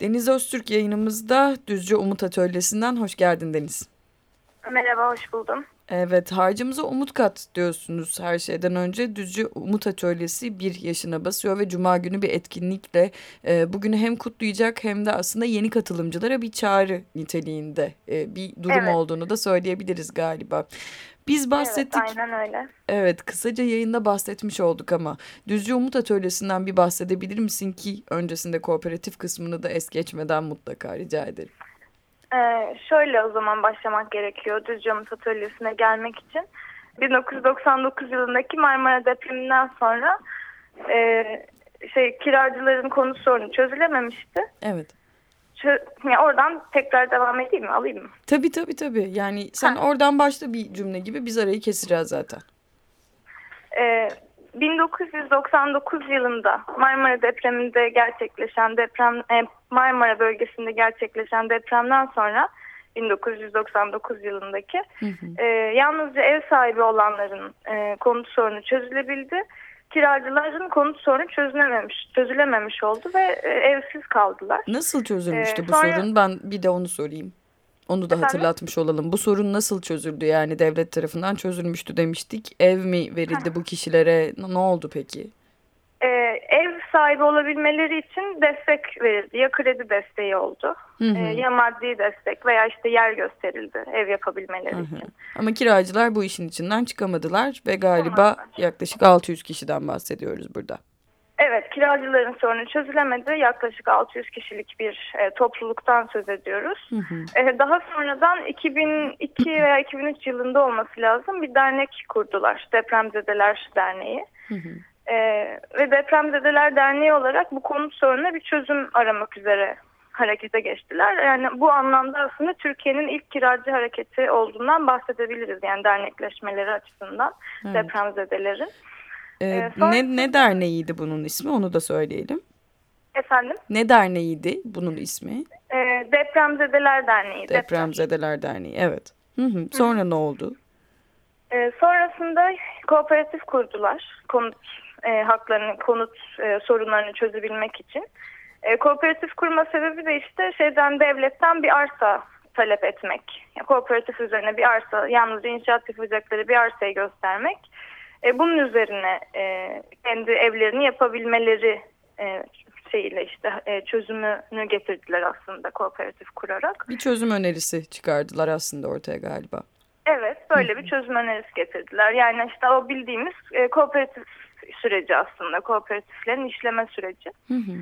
Deniz Öztürk yayınımızda Düzce Umut Atölyesi'nden hoş geldin Deniz. Merhaba, hoş buldum. Evet, harcımıza umut kat diyorsunuz her şeyden önce. Düzce Umut Atölyesi bir yaşına basıyor ve Cuma günü bir etkinlikle e, bugünü hem kutlayacak hem de aslında yeni katılımcılara bir çağrı niteliğinde e, bir durum evet. olduğunu da söyleyebiliriz galiba. Biz bahsettik. Evet, aynen öyle. Evet, kısaca yayında bahsetmiş olduk ama Düzce Umut Atölyesi'nden bir bahsedebilir misin ki öncesinde kooperatif kısmını da es geçmeden mutlaka rica ederim. Ee, şöyle o zaman başlamak gerekiyor Düzce Umut Atölyesi'ne gelmek için. 1999 yılındaki Marmara depreminden sonra e, şey kiracıların konu sorunu çözülememişti. Evet. Yani oradan tekrar devam edeyim mi? Alayım mı? Tabii tabii tabii. Yani sen ha. oradan başla bir cümle gibi biz arayı keseceğiz zaten. Ee, 1999 yılında Marmara depreminde gerçekleşen deprem e, Marmara bölgesinde gerçekleşen depremden sonra 1999 yılındaki hı hı. E, yalnızca ev sahibi olanların e, konut sorunu çözülebildi kiracıların konut sorunu çözülememiş, çözülememiş oldu ve e, evsiz kaldılar. Nasıl çözülmüştü ee, bu sonra, sorun? Ben bir de onu sorayım. Onu da efendim? hatırlatmış olalım. Bu sorun nasıl çözüldü yani devlet tarafından çözülmüştü demiştik. Ev mi verildi bu kişilere? Ne oldu peki? Ee, ev sahibi olabilmeleri için destek verildi. Ya kredi desteği oldu hı hı. E, ya maddi destek veya işte yer gösterildi ev yapabilmeleri hı hı. için. Ama kiracılar bu işin içinden çıkamadılar ve galiba Çıkamadılar. yaklaşık 600 kişiden bahsediyoruz burada. Evet, kiracıların sorunu çözülemedi. Yaklaşık 600 kişilik bir e, topluluktan söz ediyoruz. Hı hı. E, daha sonradan 2002 veya 2003 yılında olması lazım bir dernek kurdular. Depremzedeler Derneği. Hı hı. Ee, ve Depremzedeler Derneği olarak bu konut sorununa bir çözüm aramak üzere harekete geçtiler. Yani bu anlamda aslında Türkiye'nin ilk kiracı hareketi olduğundan bahsedebiliriz. Yani dernekleşmeleri açısından evet. depremzedelerin. Ee, ee, ne, ne derneğiydi bunun ismi onu da söyleyelim. Efendim? Ne derneğiydi bunun ismi? Ee, Depremzedeler Derneği. Depremzedeler Derneği evet. Hı hı. Sonra hı. ne oldu? Ee, sonrasında kooperatif kurdular. Konut e, haklarını, konut e, sorunlarını çözebilmek için. E, kooperatif kurma sebebi de işte şeyden devletten bir arsa talep etmek. Yani kooperatif üzerine bir arsa, yalnızca inşaat yapacakları bir arsayı göstermek. E, bunun üzerine e, kendi evlerini yapabilmeleri e, şeyiyle işte e, çözümünü getirdiler aslında kooperatif kurarak. Bir çözüm önerisi çıkardılar aslında ortaya galiba. Evet böyle bir çözüm önerisi getirdiler. Yani işte o bildiğimiz e, kooperatif süreci aslında kooperatiflerin işleme süreci. Hı hı.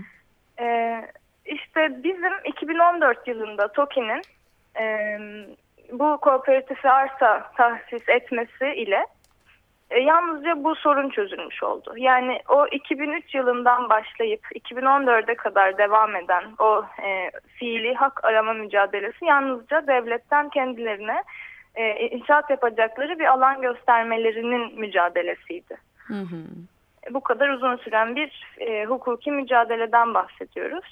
Ee, işte bizim 2014 yılında TOKİ'nin e, bu kooperatifi arsa tahsis etmesi ile e, yalnızca bu sorun çözülmüş oldu. Yani o 2003 yılından başlayıp 2014'e kadar devam eden o e, fiili hak arama mücadelesi yalnızca devletten kendilerine e, inşaat yapacakları bir alan göstermelerinin mücadelesiydi. Hı hı bu kadar uzun süren bir e, hukuki mücadeleden bahsediyoruz.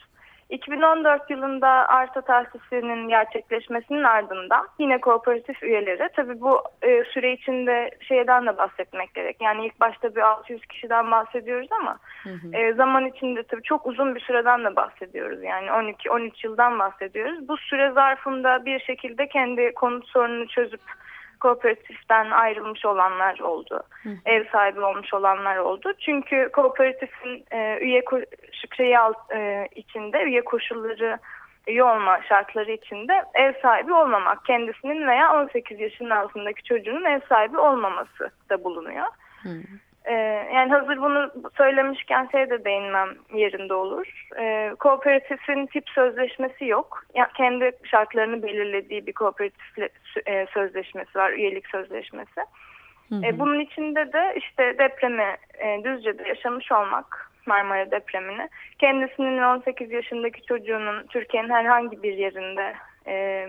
2014 yılında arsa tahsisinin gerçekleşmesinin ardından yine kooperatif üyeleri tabii bu e, süre içinde şeyden de bahsetmek gerek. Yani ilk başta bir 600 kişiden bahsediyoruz ama hı hı. E, zaman içinde tabii çok uzun bir süreden de bahsediyoruz. Yani 12-13 yıldan bahsediyoruz. Bu süre zarfında bir şekilde kendi konut sorununu çözüp kooperatiften ayrılmış olanlar oldu. Hı. Ev sahibi olmuş olanlar oldu. Çünkü kooperatifin e, üye şeyi e, içinde üye koşulları üye olma şartları içinde ev sahibi olmamak kendisinin veya 18 yaşının altındaki çocuğunun ev sahibi olmaması da bulunuyor. Hı. Ee, yani hazır bunu söylemişken şey de değinmem yerinde olur. Ee, kooperatifin tip sözleşmesi yok. Yani kendi şartlarını belirlediği bir kooperatif e, sözleşmesi var, üyelik sözleşmesi. Hı hı. E, bunun içinde de işte depremi e, Düzce'de yaşamış olmak, Marmara depremini, kendisinin 18 yaşındaki çocuğunun Türkiye'nin herhangi bir yerinde e,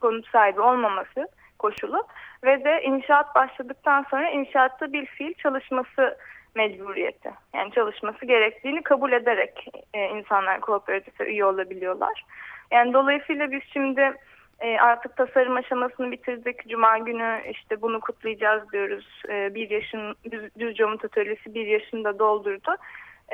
konut sahibi olmaması koşulu ve de inşaat başladıktan sonra inşaatta bir fiil çalışması mecburiyeti. Yani çalışması gerektiğini kabul ederek e, insanlar kooperatife üye olabiliyorlar. Yani dolayısıyla biz şimdi e, artık tasarım aşamasını bitirdik. Cuma günü işte bunu kutlayacağız diyoruz. E, bir yaşın Düz, Düzce Umut Atölyesi bir yaşında doldurdu.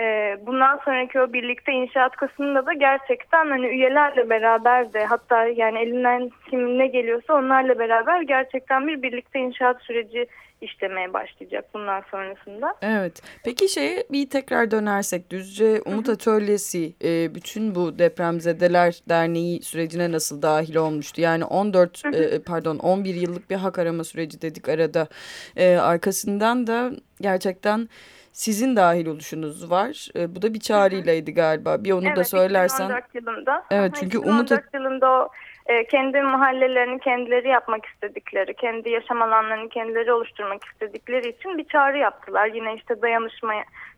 E, bundan sonraki o birlikte inşaat kısmında da gerçekten hani üyelerle beraber de hatta yani elinden kim ne geliyorsa onlarla beraber gerçekten bir birlikte inşaat süreci işlemeye başlayacak bundan sonrasında. Evet. Peki şeye bir tekrar dönersek Düzce Umut Atölyesi e, bütün bu depremzedeler derneği sürecine nasıl dahil olmuştu? Yani 14 e, pardon 11 yıllık bir hak arama süreci dedik arada. E, arkasından da gerçekten sizin dahil oluşunuz var. E, bu da bir çağrıylaydı galiba. Bir onu evet, da söylersen. 2014 yılında. Evet çünkü 2014 Umut yılında o e, kendi mahallelerini kendileri yapmak istedikleri, kendi yaşam alanlarını kendileri oluşturmak istedikleri için bir çağrı yaptılar. Yine işte dayanışma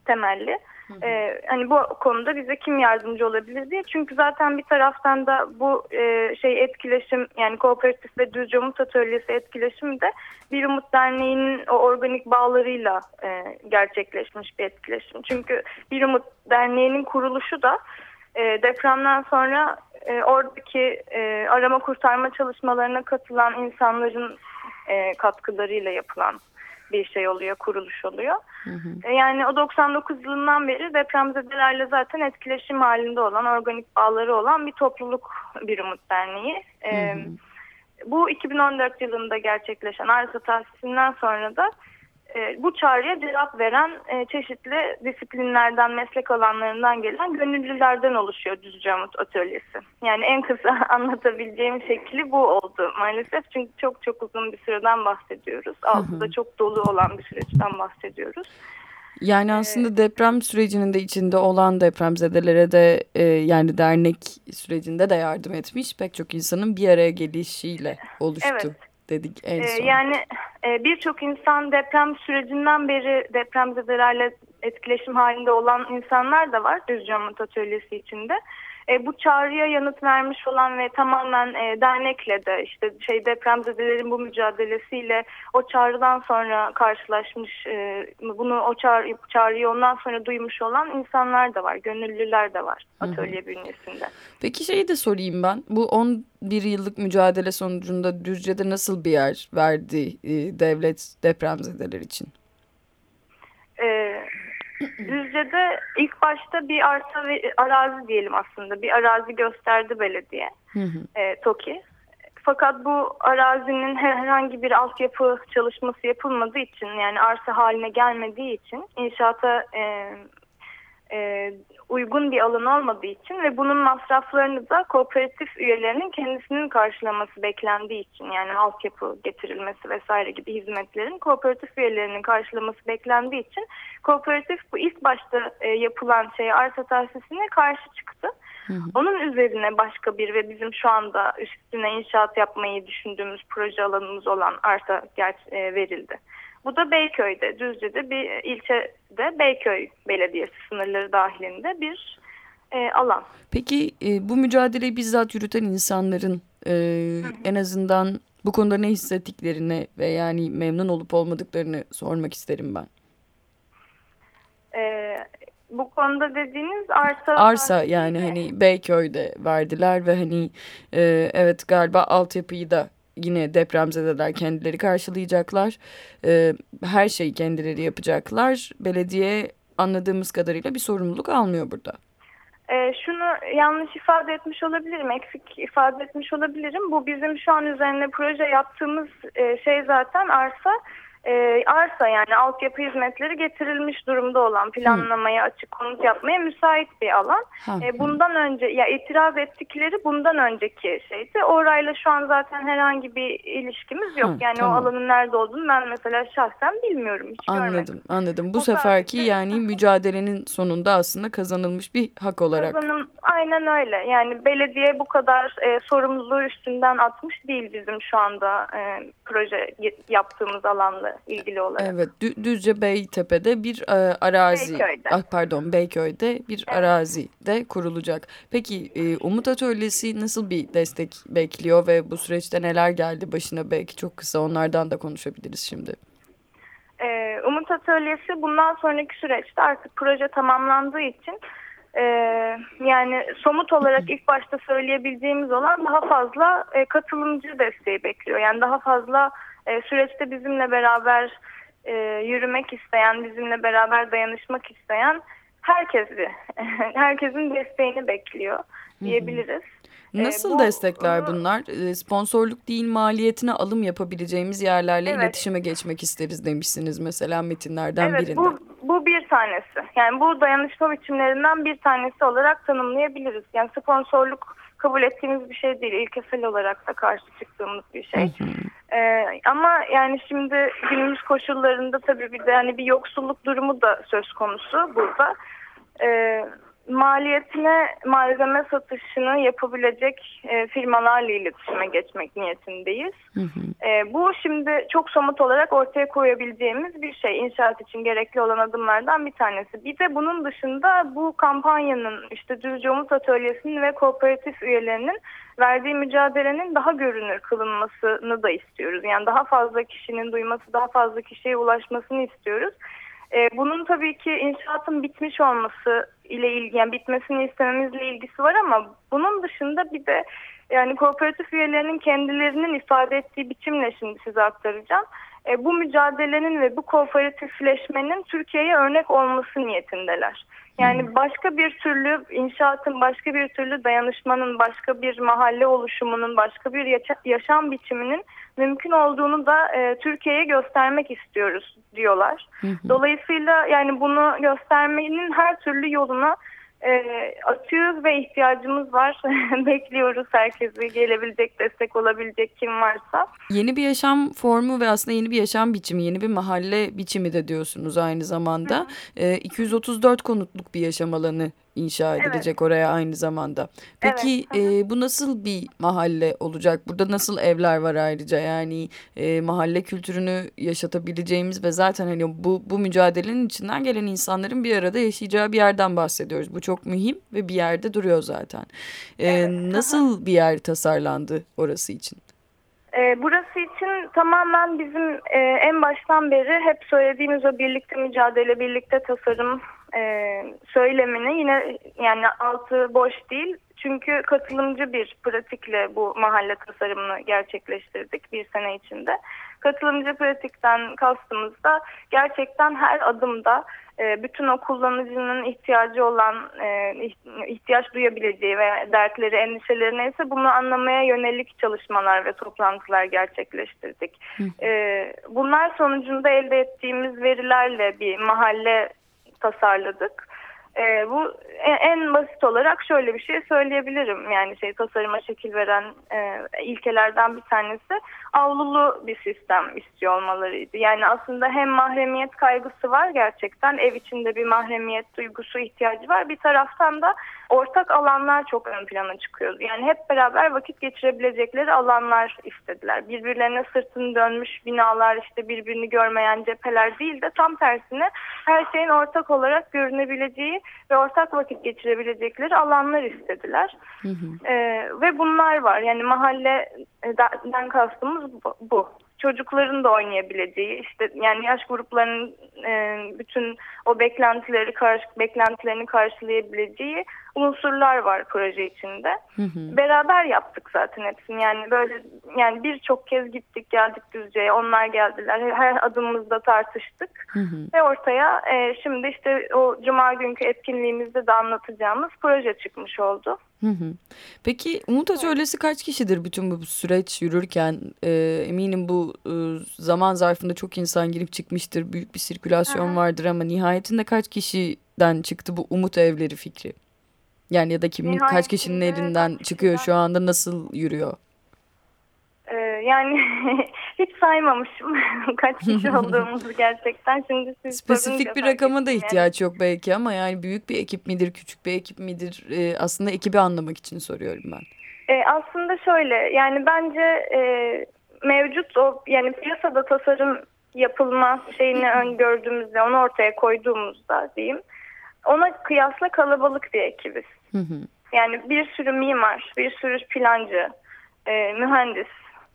temelli. Ee, hani bu konuda bize kim yardımcı olabilir diye. Çünkü zaten bir taraftan da bu e, şey etkileşim yani kooperatif ve Düzce Umut Atölyesi etkileşimi de Bir Umut Derneği'nin o organik bağlarıyla e, gerçekleşmiş bir etkileşim. Çünkü Bir Umut Derneği'nin kuruluşu da e, depremden sonra e, oradaki e, arama kurtarma çalışmalarına katılan insanların e, katkılarıyla yapılan bir şey oluyor, kuruluş oluyor. Hı hı. E, yani o 99 yılından beri depremzedelerle zaten etkileşim halinde olan, organik bağları olan bir topluluk bir Umut Derneği. E, hı hı. Bu 2014 yılında gerçekleşen arsa tahsisinden sonra da e, bu çağrıya cevap veren e, çeşitli disiplinlerden, meslek alanlarından gelen gönüllülerden oluşuyor Düzce Umut Atölyesi. Yani en kısa anlatabileceğim şekli bu oldu maalesef. Çünkü çok çok uzun bir süreden bahsediyoruz. Altında çok dolu olan bir süreçten bahsediyoruz. Yani aslında ee, deprem sürecinin de içinde olan depremzedelere de e, yani dernek sürecinde de yardım etmiş pek çok insanın bir araya gelişiyle oluştu. Evet dedik en son. Ee, yani e, birçok insan deprem sürecinden beri depremzedelerle etkileşim halinde olan insanlar da var Düzce Umut Atölyesi içinde. E, bu çağrıya yanıt vermiş olan ve tamamen e, dernekle de işte şey depremzedelerin bu mücadelesiyle o çağrıdan sonra karşılaşmış e, bunu o çağrı, çağrıyı ondan sonra duymuş olan insanlar da var. Gönüllüler de var atölye Hı -hı. bünyesinde. Peki şeyi de sorayım ben. Bu 11 yıllık mücadele sonucunda Düzce'de nasıl bir yer verdi e, devlet depremzedeler için? Düzce'de ilk başta bir arsa ve arazi diyelim aslında. Bir arazi gösterdi belediye. Hı hı. E, TOKİ. Fakat bu arazinin herhangi bir altyapı çalışması yapılmadığı için yani arsa haline gelmediği için inşaata e, e, uygun bir alan olmadığı için ve bunun masraflarını da kooperatif üyelerinin kendisinin karşılaması beklendiği için yani altyapı getirilmesi vesaire gibi hizmetlerin kooperatif üyelerinin karşılaması beklendiği için kooperatif bu ilk başta e, yapılan şey arsa tahsisine karşı çıktı. Hı hı. Onun üzerine başka bir ve bizim şu anda üstüne inşaat yapmayı düşündüğümüz proje alanımız olan arsa e, verildi. Bu da Beyköy'de, Düzce'de bir ilçede Beyköy Belediyesi sınırları dahilinde bir e, alan. Peki e, bu mücadeleyi bizzat yürüten insanların e, en azından bu konuda ne hissettiklerini ve yani memnun olup olmadıklarını sormak isterim ben. E, bu konuda dediğiniz arsa... Arsa yani hani Beyköy'de verdiler ve hani e, evet galiba altyapıyı da yine depremzedeler kendileri karşılayacaklar. E, her şeyi kendileri yapacaklar. Belediye anladığımız kadarıyla bir sorumluluk almıyor burada. E, şunu yanlış ifade etmiş olabilirim, eksik ifade etmiş olabilirim. Bu bizim şu an üzerine proje yaptığımız e, şey zaten arsa e, arsa yani altyapı hizmetleri getirilmiş durumda olan planlamaya açık konut yapmaya müsait bir alan. E, bundan önce ya itiraz ettikleri bundan önceki şeydi. Orayla şu an zaten herhangi bir ilişkimiz yok. Hı, yani tamam. o alanın nerede olduğunu ben mesela şahsen bilmiyorum. Hiç anladım görmedim. anladım. Bu o seferki sadece... yani mücadelenin sonunda aslında kazanılmış bir hak olarak. Kazanım, aynen öyle. Yani belediye bu kadar e, sorumluluğu üstünden atmış değil bizim şu anda e, proje yaptığımız alanla ilgili olarak. Evet, Düzce Beytepe'de bir e, arazi, Beyköy'de. Ah, pardon Beyköy'de bir evet. arazi de kurulacak. Peki e, Umut Atölyesi nasıl bir destek bekliyor ve bu süreçte neler geldi başına belki çok kısa onlardan da konuşabiliriz şimdi. E, Umut Atölyesi bundan sonraki süreçte artık proje tamamlandığı için ee, yani somut olarak ilk başta söyleyebileceğimiz olan daha fazla e, katılımcı desteği bekliyor. Yani daha fazla e, süreçte bizimle beraber e, yürümek isteyen, bizimle beraber dayanışmak isteyen herkesi, herkesin desteğini bekliyor diyebiliriz. Nasıl ee, bu, destekler bunlar? Sponsorluk değil maliyetine alım yapabileceğimiz yerlerle evet. iletişime geçmek isteriz demişsiniz mesela metinlerden evet, birinde. Bu, bu bir tanesi. Yani bu dayanışma biçimlerinden bir tanesi olarak tanımlayabiliriz. Yani sponsorluk kabul ettiğimiz bir şey değil. İlkesel olarak da karşı çıktığımız bir şey. Ee, ama yani şimdi günümüz koşullarında tabii bir de hani bir yoksulluk durumu da söz konusu burada. Ee, maliyetine malzeme satışını yapabilecek e, firmalarla iletişime geçmek niyetindeyiz. Hı hı. E, bu şimdi çok somut olarak ortaya koyabileceğimiz bir şey. İnşaat için gerekli olan adımlardan bir tanesi. Bir de bunun dışında bu kampanyanın işte Düzce Umut Atölyesi'nin ve kooperatif üyelerinin verdiği mücadelenin daha görünür kılınmasını da istiyoruz. Yani daha fazla kişinin duyması, daha fazla kişiye ulaşmasını istiyoruz. E, bunun tabii ki inşaatın bitmiş olması ile ilgili, yani bitmesini istememizle ilgisi var ama bunun dışında bir de yani kooperatif üyelerinin kendilerinin ifade ettiği biçimle şimdi size aktaracağım. E, bu mücadelenin ve bu kooperatifleşmenin Türkiye'ye örnek olması niyetindeler. Yani başka bir türlü inşaatın, başka bir türlü dayanışmanın, başka bir mahalle oluşumunun, başka bir yaşam biçiminin mümkün olduğunu da e, Türkiye'ye göstermek istiyoruz diyorlar. Dolayısıyla yani bunu göstermenin her türlü yoluna e, atıyoruz ve ihtiyacımız var. Bekliyoruz herkesi gelebilecek, destek olabilecek kim varsa. Yeni bir yaşam formu ve aslında yeni bir yaşam biçimi, yeni bir mahalle biçimi de diyorsunuz aynı zamanda. E, 234 konutluk bir yaşam alanı inşa edilecek evet. oraya aynı zamanda. Peki evet. e, bu nasıl bir mahalle olacak? Burada nasıl evler var ayrıca? Yani e, mahalle kültürünü yaşatabileceğimiz ve zaten hani bu bu mücadelenin içinden gelen insanların bir arada yaşayacağı bir yerden bahsediyoruz. Bu çok mühim ve bir yerde duruyor zaten. E, evet. Nasıl bir yer tasarlandı orası için? E, burası için tamamen bizim e, en baştan beri hep söylediğimiz o birlikte mücadele, birlikte tasarım e, söylemini yine yani altı boş değil. Çünkü katılımcı bir pratikle bu mahalle tasarımını gerçekleştirdik bir sene içinde. Katılımcı pratikten kastımız da gerçekten her adımda e, bütün o kullanıcının ihtiyacı olan, e, ihtiyaç duyabileceği veya dertleri, endişeleri neyse bunu anlamaya yönelik çalışmalar ve toplantılar gerçekleştirdik. E, bunlar sonucunda elde ettiğimiz verilerle bir mahalle tasarladık. E, bu en basit olarak şöyle bir şey söyleyebilirim. Yani şey tasarıma şekil veren e, ilkelerden bir tanesi avlulu bir sistem istiyor olmalarıydı. Yani aslında hem mahremiyet kaygısı var gerçekten ev içinde bir mahremiyet duygusu ihtiyacı var. Bir taraftan da ortak alanlar çok ön plana çıkıyor. Yani hep beraber vakit geçirebilecekleri alanlar istediler. Birbirlerine sırtını dönmüş binalar işte birbirini görmeyen cepheler değil de tam tersine her şeyin ortak olarak görünebileceği ve ortak vakit geçirebilecekleri alanlar istediler. Hı hı. Ee, ve bunlar var. Yani mahalleden kastımız bu çocukların da oynayabileceği işte yani yaş gruplarının e, bütün o beklentileri karşı beklentilerini karşılayabileceği unsurlar var proje içinde. Hı hı. Beraber yaptık zaten hepsini. Yani böyle yani birçok kez gittik geldik Düzce'ye. Onlar geldiler. Her adımımızda tartıştık. Hı hı. Ve ortaya e, şimdi işte o cuma günkü etkinliğimizde de anlatacağımız proje çıkmış oldu. Hı hı. Peki Umut Atölyesi kaç kişidir bütün bu süreç yürürken? E, eminim bu e, zaman zarfında çok insan girip çıkmıştır. Büyük bir sirkülasyon vardır ama nihayetinde kaç kişiden çıktı bu Umut Evleri fikri? Yani ya da kimin kaç kişinin elinden çıkıyor şu anda nasıl yürüyor? Ee, yani hiç saymamışım kaç kişi olduğumuzu gerçekten. Şimdi siz Spesifik bir rakama da ihtiyaç yok belki ama yani büyük bir ekip midir, küçük bir ekip midir? Ee, aslında ekibi anlamak için soruyorum ben. Ee, aslında şöyle yani bence e, mevcut o yani piyasada tasarım yapılma şeyini öngördüğümüzde onu ortaya koyduğumuzda diyeyim ona kıyasla kalabalık bir ekibiz. Yani bir sürü mimar, bir sürü plancı, e, mühendis,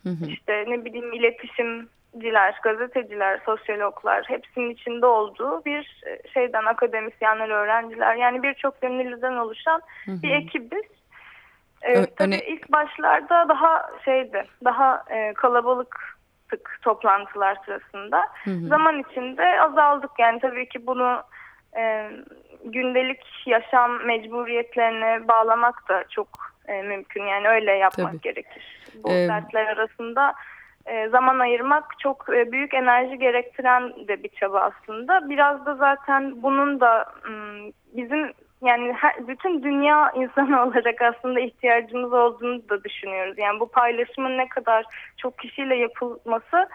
hı hı. işte ne bileyim iletişimciler, gazeteciler, sosyologlar hepsinin içinde olduğu bir e, şeyden akademisyenler, öğrenciler yani birçok gönüllüden oluşan hı hı. bir ekibiz. Ee, tabii ilk başlarda daha şeydi, daha e, kalabalıktık toplantılar sırasında. Hı hı. Zaman içinde azaldık yani tabii ki bunu e, gündelik yaşam mecburiyetlerine bağlamak da çok e, mümkün. Yani öyle yapmak Tabii. gerekir. Bu ee, dertler arasında e, zaman ayırmak çok e, büyük enerji gerektiren de bir çaba aslında. Biraz da zaten bunun da bizim yani her, bütün dünya insanı olarak aslında ihtiyacımız olduğunu da düşünüyoruz. Yani bu paylaşımın ne kadar çok kişiyle yapılması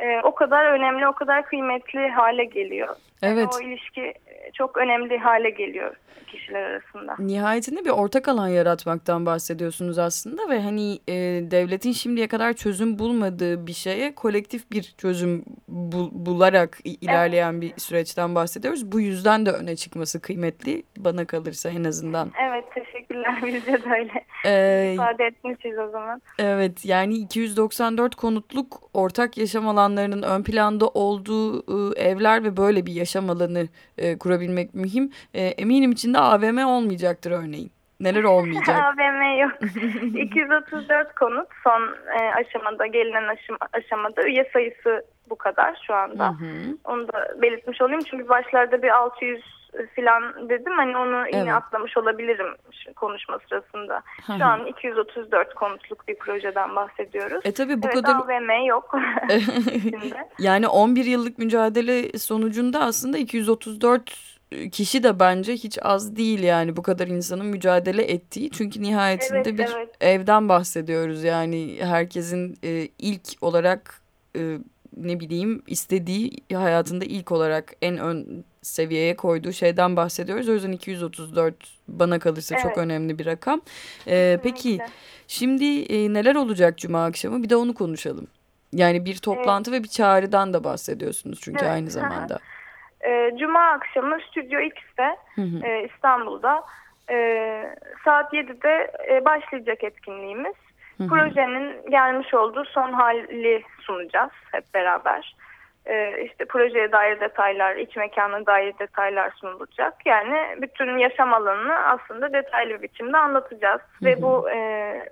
e, o kadar önemli, o kadar kıymetli hale geliyor. Evet. Yani o ilişki çok önemli hale geliyor kişiler arasında. Nihayetinde bir ortak alan yaratmaktan bahsediyorsunuz aslında ve hani e, devletin şimdiye kadar çözüm bulmadığı bir şeye kolektif bir çözüm bul bularak ilerleyen bir süreçten bahsediyoruz. Bu yüzden de öne çıkması kıymetli bana kalırsa en azından. Evet teşekkürler bizce de öyle. Ee, İfade etmişiz o zaman. Evet yani 294 konutluk ortak yaşam alanlarının ön planda olduğu e, evler ve böyle bir yaşam alanı e, kurabilmek mühim. E, eminim içinde AVM olmayacaktır örneğin. Neler olmayacak? AVM yok. 234 konut son e, aşamada, gelinen aşama, aşamada. Üye sayısı bu kadar şu anda. Hı hı. Onu da belirtmiş olayım. Çünkü başlarda bir 600 filan dedim. Hani onu evet. yine atlamış olabilirim konuşma sırasında. Hı hı. Şu an 234 konutluk bir projeden bahsediyoruz. E tabi bu evet, kadar... AVM yok. yani 11 yıllık mücadele sonucunda aslında 234 kişi de bence hiç az değil yani bu kadar insanın mücadele ettiği. Çünkü nihayetinde evet, bir evet. evden bahsediyoruz yani herkesin e, ilk olarak e, ne bileyim istediği hayatında ilk olarak en ön seviyeye koyduğu şeyden bahsediyoruz. O yüzden 234 bana kalırsa evet. çok önemli bir rakam. Ee, peki şimdi e, neler olacak cuma akşamı bir de onu konuşalım. Yani bir toplantı evet. ve bir çağrıdan da bahsediyorsunuz çünkü evet. aynı zamanda. E, Cuma akşamı Stüdyo X'te e, İstanbul'da e, saat 7'de e, başlayacak etkinliğimiz. Hı hı. Projenin gelmiş olduğu son hali sunacağız hep beraber. E, işte projeye dair detaylar, iç mekana dair detaylar sunulacak. Yani bütün yaşam alanını aslında detaylı bir biçimde anlatacağız. Hı hı. Ve bu e,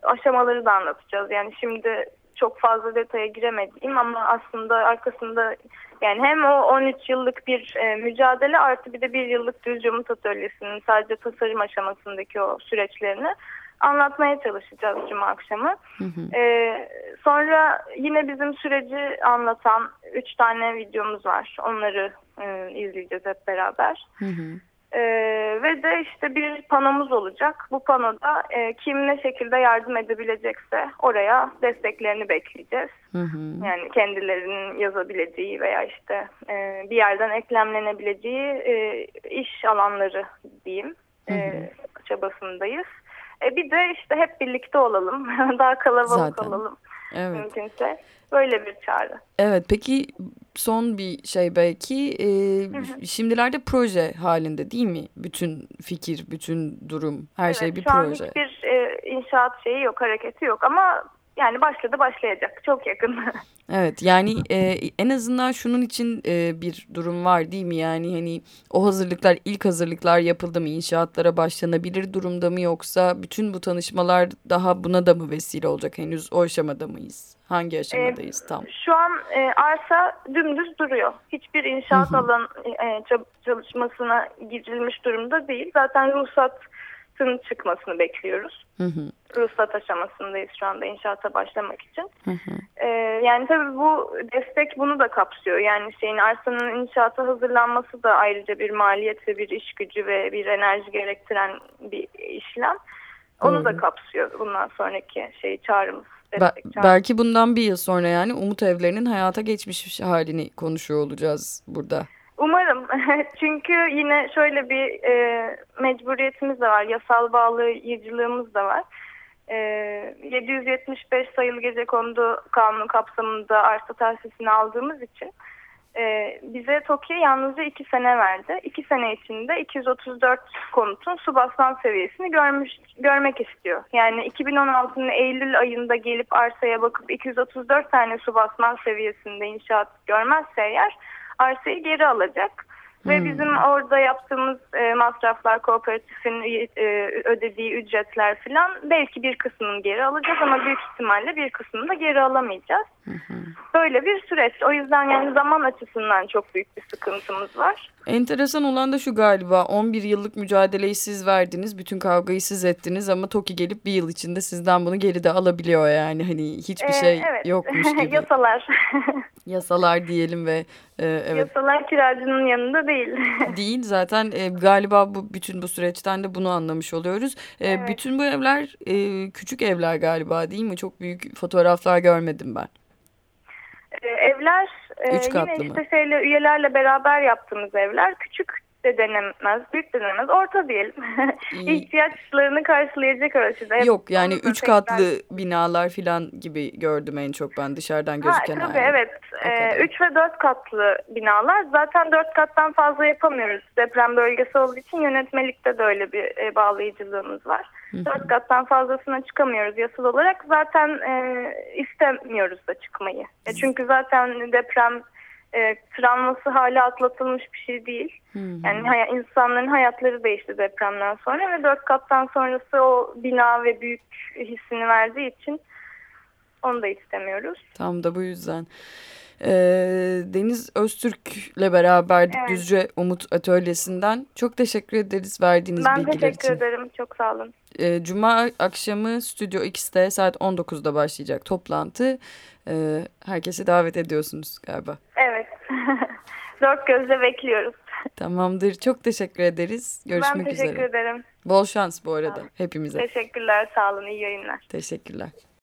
aşamaları da anlatacağız. Yani şimdi çok fazla detaya giremediğim ama aslında arkasında yani hem o 13 yıllık bir e, mücadele artı bir de bir yıllık düz yumut atölyesinin sadece tasarım aşamasındaki o süreçlerini anlatmaya çalışacağız cuma akşamı. Hı hı. Ee, sonra yine bizim süreci anlatan üç tane videomuz var. Onları e, izleyeceğiz hep beraber. Hı hı. Ee, ve de işte bir panomuz olacak. Bu panoda e, kim ne şekilde yardım edebilecekse oraya desteklerini bekleyeceğiz. Hı hı. Yani kendilerinin yazabileceği veya işte e, bir yerden eklemlenebileceği e, iş alanları diyeyim hı hı. E, çabasındayız. E, bir de işte hep birlikte olalım. Daha kalabalık Zaten. olalım. Evet. Mümkünse. Böyle bir çağrı. Evet peki son bir şey belki e, hı hı. şimdilerde proje halinde değil mi? Bütün fikir, bütün durum, her şey evet, şey bir proje. Şu an hiçbir e, inşaat şeyi yok, hareketi yok ama yani başladı başlayacak çok yakın. Evet yani e, en azından şunun için e, bir durum var değil mi? Yani hani o hazırlıklar ilk hazırlıklar yapıldı mı? inşaatlara başlanabilir durumda mı yoksa bütün bu tanışmalar daha buna da mı vesile olacak? Henüz o aşamada mıyız? Hangi aşamadayız tam? Şu an e, arsa dümdüz duruyor. Hiçbir inşaat alan e, çalışmasına girilmiş durumda değil. Zaten ruhsat ruhsatın çıkmasını bekliyoruz. Hı hı. Ruhsat aşamasındayız şu anda inşaata başlamak için. Hı hı. Ee, yani tabii bu destek bunu da kapsıyor. Yani şeyin arsanın inşaata hazırlanması da ayrıca bir maliyet ve bir iş gücü ve bir enerji gerektiren bir işlem. Onu Doğru. da kapsıyor bundan sonraki şey çağrımız. Be belki bundan bir yıl sonra yani Umut Evlerinin hayata geçmiş halini konuşuyor olacağız burada. Umarım. Çünkü yine şöyle bir e, mecburiyetimiz de var. Yasal bağlayıcılığımız da var. E, 775 sayılı gece kondu kanunu kapsamında arsa tahsisini aldığımız için e, bize TOKİ yalnızca iki sene verdi. İki sene içinde 234 konutun su basman seviyesini görmüş, görmek istiyor. Yani 2016'nın Eylül ayında gelip arsaya bakıp 234 tane su basman seviyesinde inşaat görmezse eğer arsayı geri alacak. Hmm. Ve bizim orada yaptığımız e, masraflar, kooperatifin e, ödediği ücretler falan belki bir kısmını geri alacağız ama büyük ihtimalle bir kısmını da geri alamayacağız. Hmm. Böyle bir süreç. O yüzden yani zaman açısından çok büyük bir sıkıntımız var. Enteresan olan da şu galiba 11 yıllık mücadeleyi siz verdiniz. Bütün kavgayı siz ettiniz ama TOKİ gelip bir yıl içinde sizden bunu geride alabiliyor yani. Hani hiçbir şey evet. yokmuş gibi. Yasalar. Yasalar diyelim ve e, evet. Yasalar kiracının yanında değil. değil zaten e, galiba bu bütün bu süreçten de bunu anlamış oluyoruz. E, evet. Bütün bu evler e, küçük evler galiba değil mi? Çok büyük fotoğraflar görmedim ben. E, evler Üç yine işte şeyle, üyelerle beraber yaptığımız evler. Küçük de denemez, büyük de denemez, orta diyelim. İhtiyaçlarını karşılayacak ölçüde. Yok yani üç katlı tekrar... binalar falan gibi gördüm en çok ben dışarıdan gözüken. Ha, tabii evet. Ee, üç ve dört katlı binalar. Zaten dört kattan fazla yapamıyoruz. Deprem bölgesi olduğu için yönetmelikte de öyle bir e, bağlayıcılığımız var. Dört kattan fazlasına çıkamıyoruz yasal olarak. Zaten e, istemiyoruz da çıkmayı. E, çünkü zaten deprem e, travması hala atlatılmış bir şey değil. Hı. Yani hay insanların hayatları değişti depremden sonra ve dört kattan sonrası o bina ve büyük hissini verdiği için onu da istemiyoruz. Tam da bu yüzden. Ee, Deniz Öztürk'le beraberdik evet. Düzce Umut Atölyesi'nden. Çok teşekkür ederiz verdiğiniz ben bilgiler için. Ben teşekkür ederim. Çok sağ olun. Ee, Cuma akşamı Stüdyo X'te saat 19'da başlayacak toplantı. Ee, herkesi davet ediyorsunuz galiba. Evet. Dört gözle bekliyoruz. Tamamdır. Çok teşekkür ederiz. Görüşmek üzere. Ben teşekkür üzere. ederim. Bol şans bu arada hepimize. Teşekkürler. Sağ olun. İyi yayınlar. Teşekkürler.